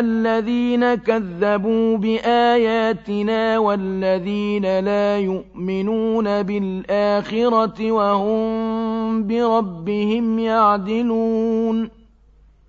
الَّذِينَ كَذَّبُوا بِآيَاتِنَا وَالَّذِينَ لَا يُؤْمِنُونَ بِالْآخِرَةِ وَهُم بِرَبِّهِمْ يَعْدِلُونَ